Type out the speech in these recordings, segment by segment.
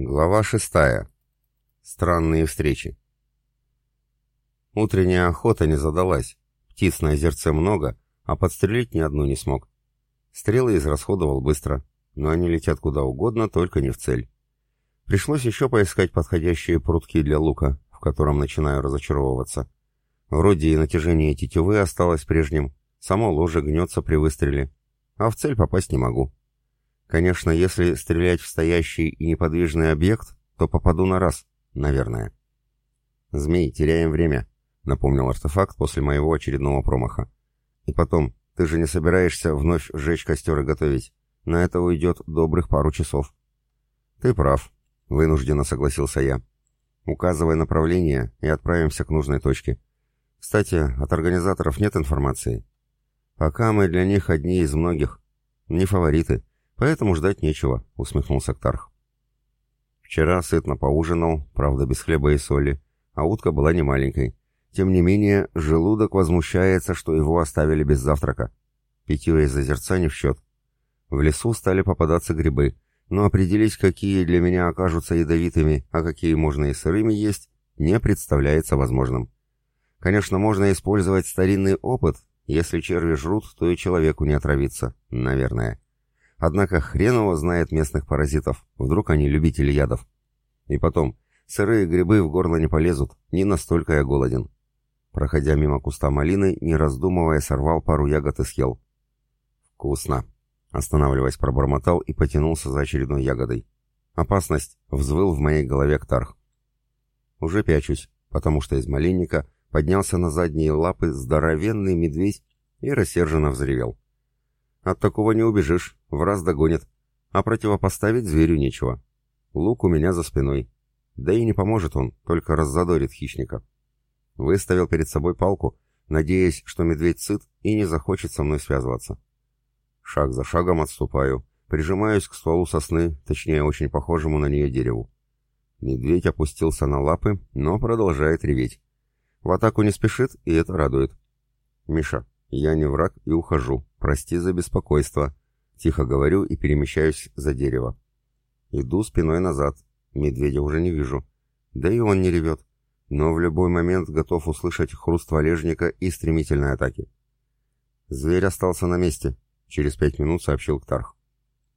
Глава шестая. Странные встречи. Утренняя охота не задалась. Птиц на озерце много, а подстрелить ни одну не смог. Стрелы израсходовал быстро, но они летят куда угодно, только не в цель. Пришлось еще поискать подходящие прутки для лука, в котором начинаю разочаровываться. Вроде и натяжение тетивы осталось прежним, само ложе гнется при выстреле, а в цель попасть не могу. Конечно, если стрелять в стоящий и неподвижный объект, то попаду на раз, наверное. «Змей, теряем время», — напомнил артефакт после моего очередного промаха. «И потом, ты же не собираешься вновь сжечь костер и готовить. На это уйдет добрых пару часов». «Ты прав», — вынужденно согласился я. «Указывай направление и отправимся к нужной точке. Кстати, от организаторов нет информации. Пока мы для них одни из многих. Не фавориты. Поэтому ждать нечего, усмехнулся Ктарх. Вчера сытно поужинал, правда без хлеба и соли, а утка была не маленькой. Тем не менее, желудок возмущается, что его оставили без завтрака. Питье из озерца не в счет. В лесу стали попадаться грибы, но определить, какие для меня окажутся ядовитыми, а какие можно и сырыми есть, не представляется возможным. Конечно, можно использовать старинный опыт, если черви жрут, то и человеку не отравиться, наверное. Однако хрен его знает местных паразитов, вдруг они любители ядов. И потом, сырые грибы в горло не полезут, не настолько я голоден. Проходя мимо куста малины, не раздумывая, сорвал пару ягод и съел. «Вкусно!» Останавливаясь, пробормотал и потянулся за очередной ягодой. «Опасность!» — взвыл в моей голове Ктарх. Уже пячусь, потому что из малинника поднялся на задние лапы здоровенный медведь и рассерженно взревел. От такого не убежишь, в раз догонит. А противопоставить зверю нечего. Лук у меня за спиной. Да и не поможет он, только раззадорит хищника. Выставил перед собой палку, надеясь, что медведь сыт и не захочет со мной связываться. Шаг за шагом отступаю, прижимаюсь к стволу сосны, точнее, очень похожему на нее дереву. Медведь опустился на лапы, но продолжает реветь. В атаку не спешит, и это радует. «Миша, я не враг и ухожу. Прости за беспокойство. Тихо говорю и перемещаюсь за дерево. Иду спиной назад. Медведя уже не вижу. Да и он не ревет. Но в любой момент готов услышать хруст валежника и стремительной атаки. Зверь остался на месте. Через пять минут сообщил Ктарх.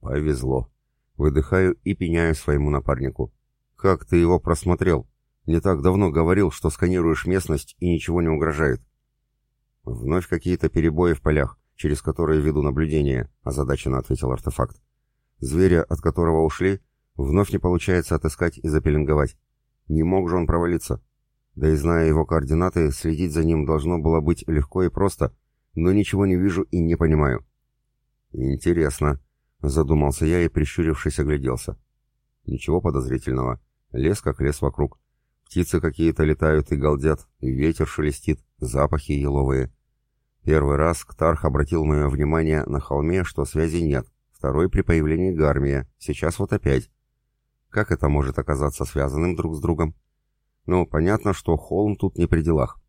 Повезло. Выдыхаю и пеняю своему напарнику. Как ты его просмотрел? Не так давно говорил, что сканируешь местность и ничего не угрожает. «Вновь какие-то перебои в полях, через которые веду наблюдение», — озадаченно ответил артефакт. «Зверя, от которого ушли, вновь не получается отыскать и запеленговать. Не мог же он провалиться. Да и зная его координаты, следить за ним должно было быть легко и просто, но ничего не вижу и не понимаю». «Интересно», — задумался я и, прищурившись, огляделся. «Ничего подозрительного. Лес как лес вокруг. Птицы какие-то летают и галдят, ветер шелестит, запахи еловые. Первый раз Ктарх обратил мое внимание на холме, что связи нет. Второй при появлении Гармия. Сейчас вот опять. Как это может оказаться связанным друг с другом? Ну, понятно, что холм тут не при делах.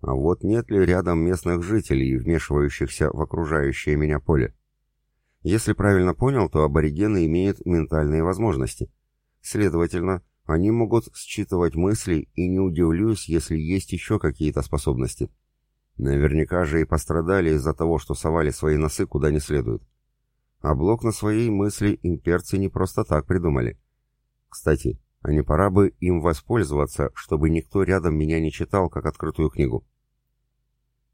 А вот нет ли рядом местных жителей, вмешивающихся в окружающее меня поле? Если правильно понял, то аборигены имеют ментальные возможности. Следовательно, они могут считывать мысли, и не удивлюсь, если есть еще какие-то способности. Наверняка же и пострадали из-за того, что совали свои носы куда не следует. А блок на своей мысли имперцы не просто так придумали. Кстати, а не пора бы им воспользоваться, чтобы никто рядом меня не читал, как открытую книгу.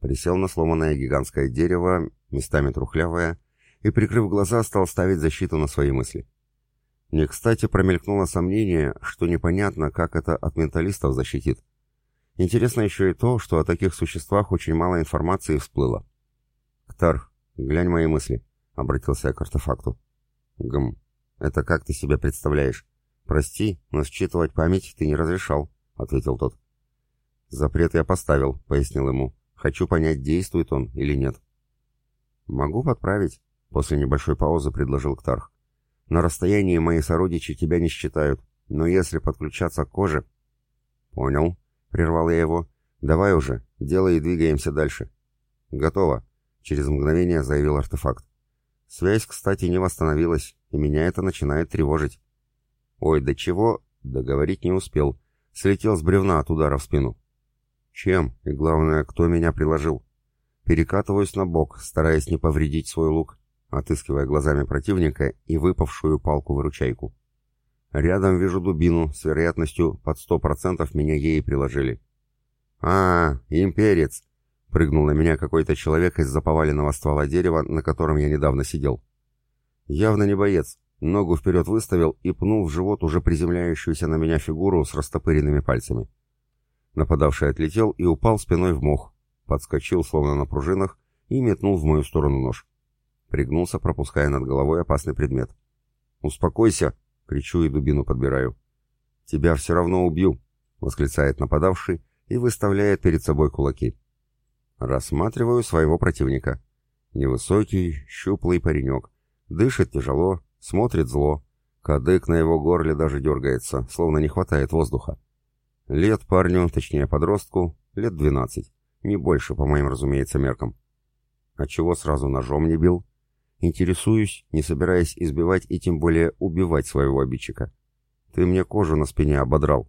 Присел на сломанное гигантское дерево, местами трухлявое, и, прикрыв глаза, стал ставить защиту на свои мысли. Не кстати промелькнуло сомнение, что непонятно, как это от менталистов защитит. Интересно еще и то, что о таких существах очень мало информации всплыло. «Ктар, глянь мои мысли», — обратился я к артефакту. «Гм, это как ты себя представляешь? Прости, но считывать память ты не разрешал», — ответил тот. «Запрет я поставил», — пояснил ему. «Хочу понять, действует он или нет». «Могу подправить», — после небольшой паузы предложил Ктарх. «На расстоянии мои сородичи тебя не считают, но если подключаться к коже...» «Понял», Прервал я его. «Давай уже, делай и двигаемся дальше». «Готово», — через мгновение заявил артефакт. «Связь, кстати, не восстановилась, и меня это начинает тревожить». Ой, да чего? Договорить не успел. Слетел с бревна от удара в спину. Чем? И главное, кто меня приложил? Перекатываюсь на бок, стараясь не повредить свой лук, отыскивая глазами противника и выпавшую палку-выручайку. Рядом вижу дубину, с вероятностью под сто процентов меня ей приложили. «А, имперец!» — прыгнул на меня какой-то человек из-за поваленного ствола дерева, на котором я недавно сидел. Явно не боец, ногу вперед выставил и пнул в живот уже приземляющуюся на меня фигуру с растопыренными пальцами. Нападавший отлетел и упал спиной в мох, подскочил, словно на пружинах, и метнул в мою сторону нож. Пригнулся, пропуская над головой опасный предмет. «Успокойся!» — кричу и дубину подбираю. «Тебя все равно убью!» — восклицает нападавший и выставляет перед собой кулаки. Рассматриваю своего противника. Невысокий, щуплый паренек. Дышит тяжело, смотрит зло. Кадык на его горле даже дергается, словно не хватает воздуха. Лет парню, точнее подростку, лет двенадцать. Не больше, по моим, разумеется, меркам. А чего сразу ножом не бил? Интересуюсь, не собираясь избивать и тем более убивать своего обидчика. Ты мне кожу на спине ободрал.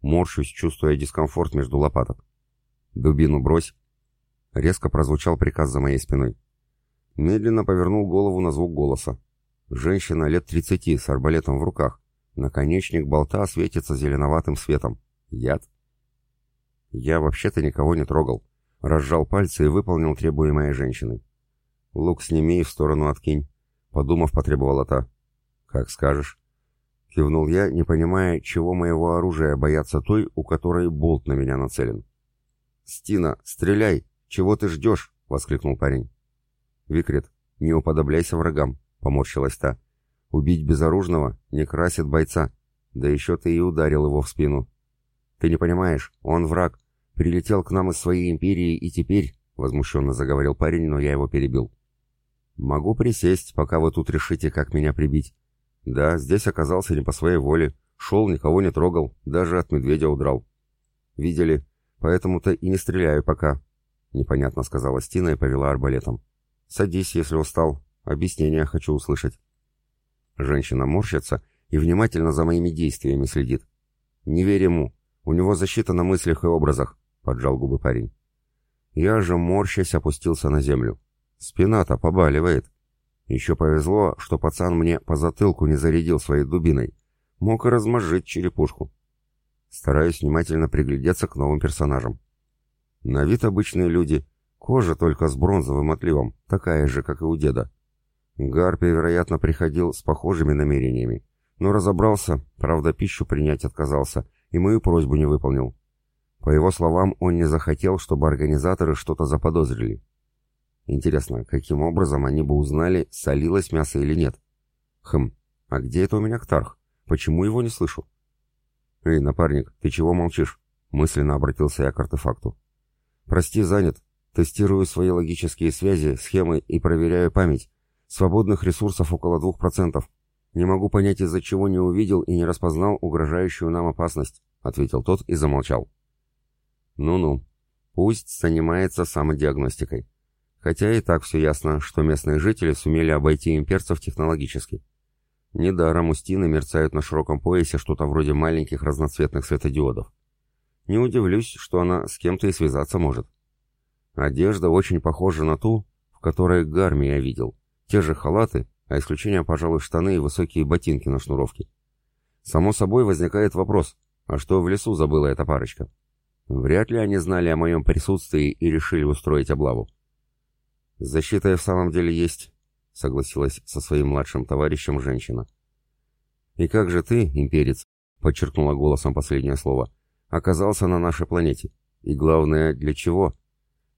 Морщусь, чувствуя дискомфорт между лопаток. Дубину брось. Резко прозвучал приказ за моей спиной. Медленно повернул голову на звук голоса. Женщина лет тридцати с арбалетом в руках. Наконечник болта светится зеленоватым светом. Яд? Я вообще-то никого не трогал. Разжал пальцы и выполнил требуемое женщиной. Лук сними и в сторону откинь. Подумав, потребовала та. Как скажешь. Кивнул я, не понимая, чего моего оружия боятся той, у которой болт на меня нацелен. «Стина, стреляй! Чего ты ждешь?» — воскликнул парень. «Викрет, не уподобляйся врагам», — поморщилась та. «Убить безоружного не красит бойца. Да еще ты и ударил его в спину. «Ты не понимаешь, он враг. Прилетел к нам из своей империи и теперь...» — возмущенно заговорил парень, но я его перебил. «Могу присесть, пока вы тут решите, как меня прибить. Да, здесь оказался не по своей воле. Шел, никого не трогал, даже от медведя удрал. Видели? Поэтому-то и не стреляю пока», — непонятно сказала Стина и повела арбалетом. «Садись, если устал. Объяснение хочу услышать». Женщина морщится и внимательно за моими действиями следит. «Не верь ему. У него защита на мыслях и образах, поджал губы парень. Я же, морщась, опустился на землю. Спина-то побаливает. Еще повезло, что пацан мне по затылку не зарядил своей дубиной. Мог и размозжить черепушку. Стараюсь внимательно приглядеться к новым персонажам. На вид обычные люди, кожа только с бронзовым отливом, такая же, как и у деда. Гарпи, вероятно, приходил с похожими намерениями, но разобрался, правда, пищу принять отказался — и мою просьбу не выполнил. По его словам, он не захотел, чтобы организаторы что-то заподозрили. Интересно, каким образом они бы узнали, солилось мясо или нет? Хм, а где это у меня Ктарх? Почему его не слышу? «Эй, напарник, ты чего молчишь?» Мысленно обратился я к артефакту. «Прости, занят. Тестирую свои логические связи, схемы и проверяю память. Свободных ресурсов около двух процентов. «Не могу понять, из-за чего не увидел и не распознал угрожающую нам опасность», — ответил тот и замолчал. «Ну-ну, пусть занимается самодиагностикой. Хотя и так все ясно, что местные жители сумели обойти имперцев технологически. Недаром у Стины мерцают на широком поясе что-то вроде маленьких разноцветных светодиодов. Не удивлюсь, что она с кем-то и связаться может. Одежда очень похожа на ту, в которой Гарми я видел. Те же халаты, а исключением, пожалуй, штаны и высокие ботинки на шнуровке. Само собой возникает вопрос, а что в лесу забыла эта парочка? Вряд ли они знали о моем присутствии и решили устроить облаву. «Защита в самом деле есть», — согласилась со своим младшим товарищем женщина. «И как же ты, имперец», — подчеркнула голосом последнее слово, — «оказался на нашей планете? И главное, для чего?»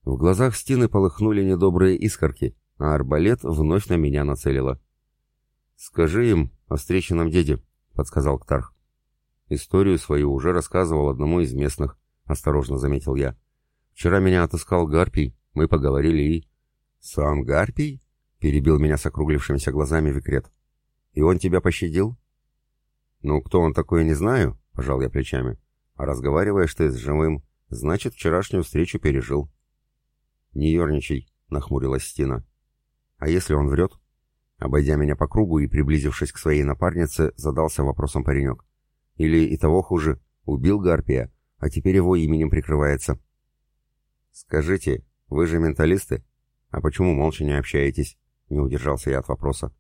В глазах Стины полыхнули недобрые искорки, а арбалет вновь на меня нацелила. «Скажи им о встреченном деде», — подсказал Ктарх. «Историю свою уже рассказывал одному из местных», — осторожно заметил я. «Вчера меня отыскал Гарпий, мы поговорили и...» «Сам Гарпий?» — перебил меня с округлившимися глазами Викрет. «И он тебя пощадил?» «Ну, кто он такой, не знаю», — пожал я плечами. «А разговариваешь ты с живым, значит, вчерашнюю встречу пережил». «Не ерничай», — нахмурилась Стина. А если он врет? Обойдя меня по кругу и приблизившись к своей напарнице, задался вопросом паренек. Или и того хуже, убил Гарпия, а теперь его именем прикрывается. «Скажите, вы же менталисты? А почему молча не общаетесь?» Не удержался я от вопроса.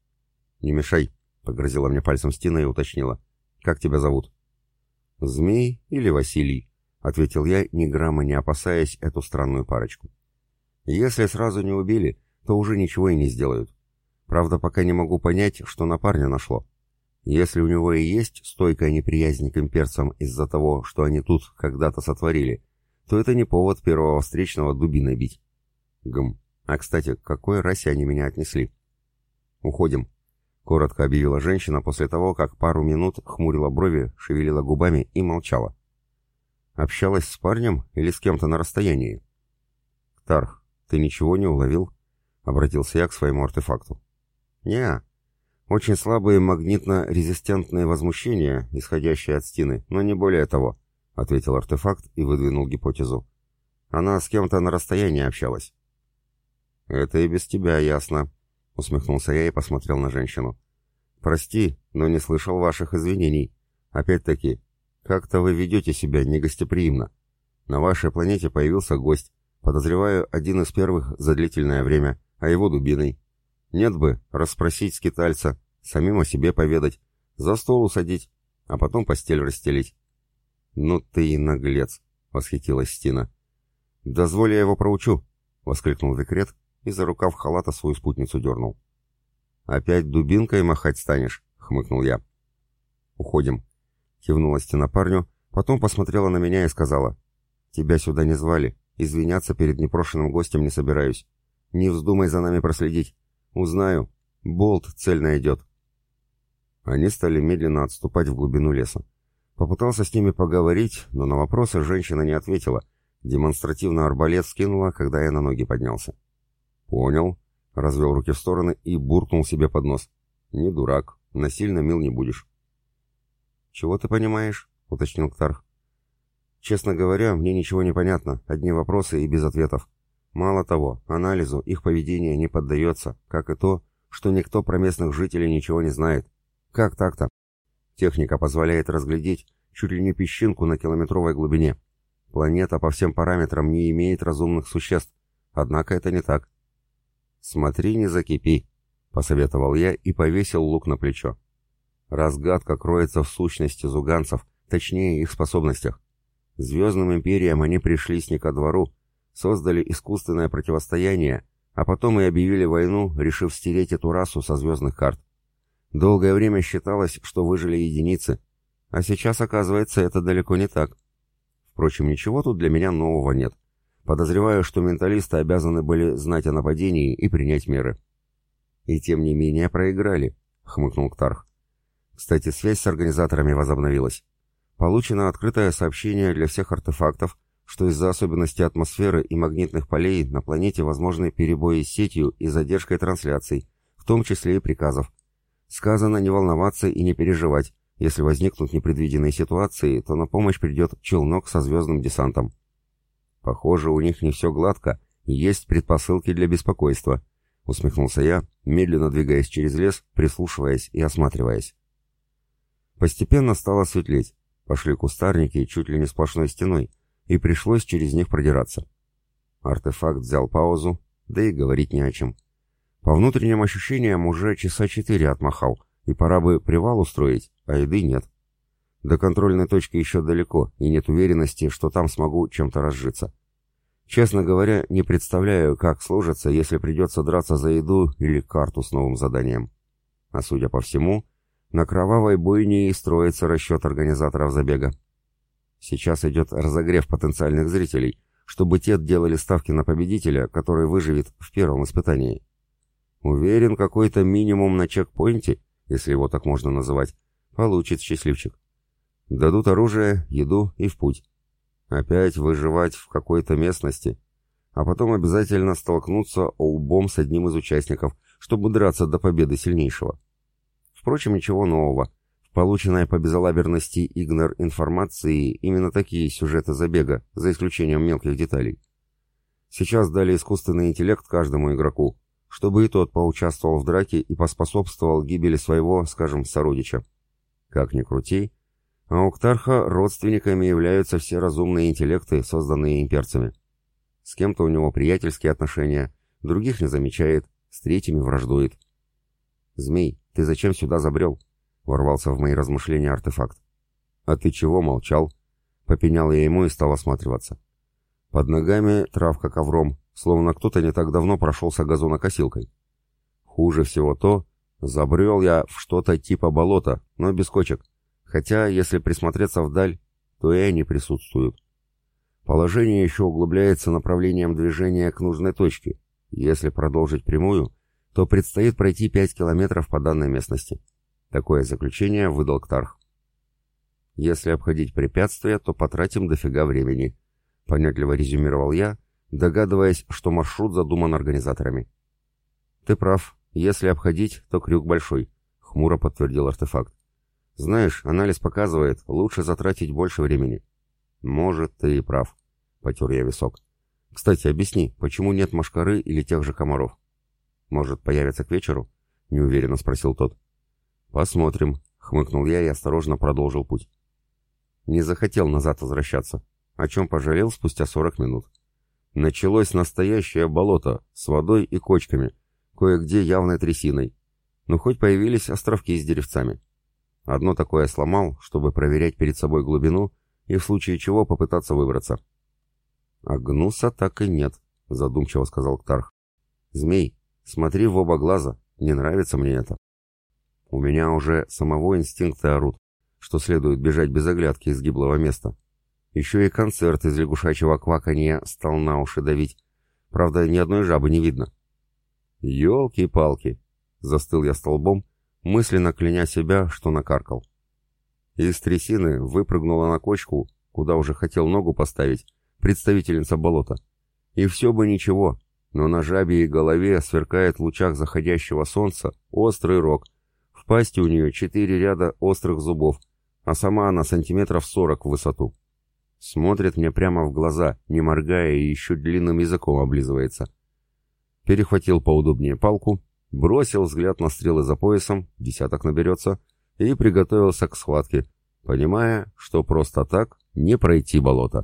«Не мешай», — погрозила мне пальцем Стина и уточнила. «Как тебя зовут?» «Змей или Василий?» — ответил я, ни грамма не опасаясь эту странную парочку. «Если сразу не убили, то уже ничего и не сделают. Правда, пока не могу понять, что на парня нашло. Если у него и есть стойкая неприязнь к имперцам из-за того, что они тут когда-то сотворили, то это не повод первого встречного дубиной бить. Гм. А, кстати, к какой расе они меня отнесли? Уходим. Коротко объявила женщина после того, как пару минут хмурила брови, шевелила губами и молчала. Общалась с парнем или с кем-то на расстоянии? «Ктарх, ты ничего не уловил?» — обратился я к своему артефакту. не очень слабые магнитно-резистентные возмущения, исходящие от стены, но не более того, — ответил артефакт и выдвинул гипотезу. Она с кем-то на расстоянии общалась. «Это и без тебя ясно», — усмехнулся я и посмотрел на женщину. «Прости, но не слышал ваших извинений. Опять-таки, как-то вы ведете себя негостеприимно. На вашей планете появился гость, подозреваю, один из первых за длительное время, а его дубиной. Нет бы расспросить скитальца, самим о себе поведать, за стол усадить, а потом постель расстелить. «Ну ты и наглец!» — восхитилась Стина. «Дозволь я его проучу!» — воскликнул Викрет и за рукав халата свою спутницу дернул. «Опять дубинкой махать станешь?» — хмыкнул я. «Уходим», — кивнула Стина парню, потом посмотрела на меня и сказала. «Тебя сюда не звали, извиняться перед непрошенным гостем не собираюсь. Не вздумай за нами проследить. «Узнаю. Болт цель найдет». Они стали медленно отступать в глубину леса. Попытался с ними поговорить, но на вопросы женщина не ответила. Демонстративно арбалет скинула, когда я на ноги поднялся. «Понял», — развел руки в стороны и буркнул себе под нос. «Не дурак, насильно мил не будешь». «Чего ты понимаешь?» — уточнил Ктарх. «Честно говоря, мне ничего не понятно, одни вопросы и без ответов. Мало того, анализу их поведение не поддается, как и то, что никто про местных жителей ничего не знает. Как так-то? Техника позволяет разглядеть чуть ли не песчинку на километровой глубине. Планета по всем параметрам не имеет разумных существ, однако это не так. «Смотри, не закипи», — посоветовал я и повесил лук на плечо. Разгадка кроется в сущности зуганцев, точнее их способностях. Звездным империям они пришлись не ко двору, создали искусственное противостояние, а потом и объявили войну, решив стереть эту расу со звездных карт. Долгое время считалось, что выжили единицы, а сейчас, оказывается, это далеко не так. Впрочем, ничего тут для меня нового нет. Подозреваю, что менталисты обязаны были знать о нападении и принять меры. И тем не менее проиграли, хмыкнул Ктарх. Кстати, связь с организаторами возобновилась. Получено открытое сообщение для всех артефактов, что из-за особенностей атмосферы и магнитных полей на планете возможны перебои с сетью и задержкой трансляций, в том числе и приказов. Сказано не волноваться и не переживать. Если возникнут непредвиденные ситуации, то на помощь придет челнок со звездным десантом. Похоже, у них не все гладко, есть предпосылки для беспокойства, усмехнулся я, медленно двигаясь через лес, прислушиваясь и осматриваясь. Постепенно стало светлеть. Пошли кустарники чуть ли не сплошной стеной, и пришлось через них продираться. Артефакт взял паузу, да и говорить не о чем. По внутренним ощущениям уже часа четыре отмахал, и пора бы привал устроить, а еды нет. До контрольной точки еще далеко, и нет уверенности, что там смогу чем-то разжиться. Честно говоря, не представляю, как сложится, если придется драться за еду или карту с новым заданием. А судя по всему, на кровавой бойне и строится расчет организаторов забега. Сейчас идет разогрев потенциальных зрителей, чтобы те делали ставки на победителя, который выживет в первом испытании. Уверен, какой-то минимум на чекпоинте, если его так можно называть, получит счастливчик. Дадут оружие, еду и в путь. Опять выживать в какой-то местности, а потом обязательно столкнуться лбом с одним из участников, чтобы драться до победы сильнейшего. Впрочем, ничего нового. Полученная по безалаберности игнор информации именно такие сюжеты забега, за исключением мелких деталей. Сейчас дали искусственный интеллект каждому игроку, чтобы и тот поучаствовал в драке и поспособствовал гибели своего, скажем, сородича. Как ни крути, а у Ктарха родственниками являются все разумные интеллекты, созданные имперцами. С кем-то у него приятельские отношения, других не замечает, с третьими враждует. «Змей, ты зачем сюда забрел?» — ворвался в мои размышления артефакт. «А ты чего молчал?» — попенял я ему и стал осматриваться. Под ногами травка ковром, словно кто-то не так давно прошелся газонокосилкой. Хуже всего то, забрел я в что-то типа болота, но без кочек, хотя, если присмотреться вдаль, то и они присутствуют. Положение еще углубляется направлением движения к нужной точке. Если продолжить прямую, то предстоит пройти 5 километров по данной местности. Такое заключение выдал Ктарх. Если обходить препятствия, то потратим дофига времени. Понятливо резюмировал я, догадываясь, что маршрут задуман организаторами. «Ты прав. Если обходить, то крюк большой», — хмуро подтвердил артефакт. «Знаешь, анализ показывает, лучше затратить больше времени». «Может, ты и прав», — потер я висок. «Кстати, объясни, почему нет машкары или тех же комаров?» «Может, появится к вечеру?» — неуверенно спросил тот. «Посмотрим», — хмыкнул я и осторожно продолжил путь. Не захотел назад возвращаться, о чем пожалел спустя сорок минут. Началось настоящее болото с водой и кочками, кое-где явной трясиной. Но хоть появились островки с деревцами. Одно такое сломал, чтобы проверять перед собой глубину и в случае чего попытаться выбраться. «А гнуса так и нет», — задумчиво сказал Ктарх. «Змей, смотри в оба глаза, не нравится мне это». У меня уже самого инстинкты орут, что следует бежать без оглядки из гиблого места. Еще и концерт из лягушачьего кваканья стал на уши давить. Правда, ни одной жабы не видно. «Елки-палки!» — застыл я столбом, мысленно кляня себя, что накаркал. Из трясины выпрыгнула на кочку, куда уже хотел ногу поставить, представительница болота. И все бы ничего, но на жабе голове сверкает в лучах заходящего солнца острый рог. В пасти у нее четыре ряда острых зубов, а сама она сантиметров сорок в высоту. Смотрит мне прямо в глаза, не моргая и еще длинным языком облизывается. Перехватил поудобнее палку, бросил взгляд на стрелы за поясом, десяток наберется, и приготовился к схватке, понимая, что просто так не пройти болото.